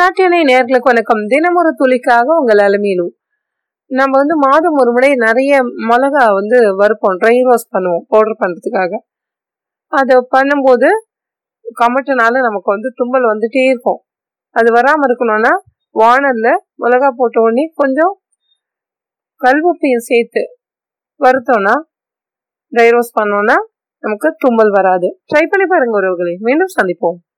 நாட்டியனை நேர்களுக்கு வணக்கம். தினமொரு துளிக்காக உங்கள் அலுமையிலும் நம்ம வந்து மாதம் ஒரு முறை நிறைய மிளகா வந்து வறுப்போம். ட்ரை ரோஸ் பண்ணுவோம் பவுடர் பண்ணுறதுக்காக அதை பண்ணும்போது கமட்டினால நமக்கு வந்து தும்மல் வந்துட்டே இருக்கும். அது வராமல் இருக்கணும்னா வானலில் மிளகா போட்ட உடனே கொஞ்சம் கல்வுப்பையும் சேர்த்து வறுத்தோம்னா ட்ரை ரோஸ் பண்ணோன்னா நமக்கு தும்மல் வராது. ட்ரை பண்ணி பாருங்க உறவுகளை. மீண்டும் சந்திப்போம்.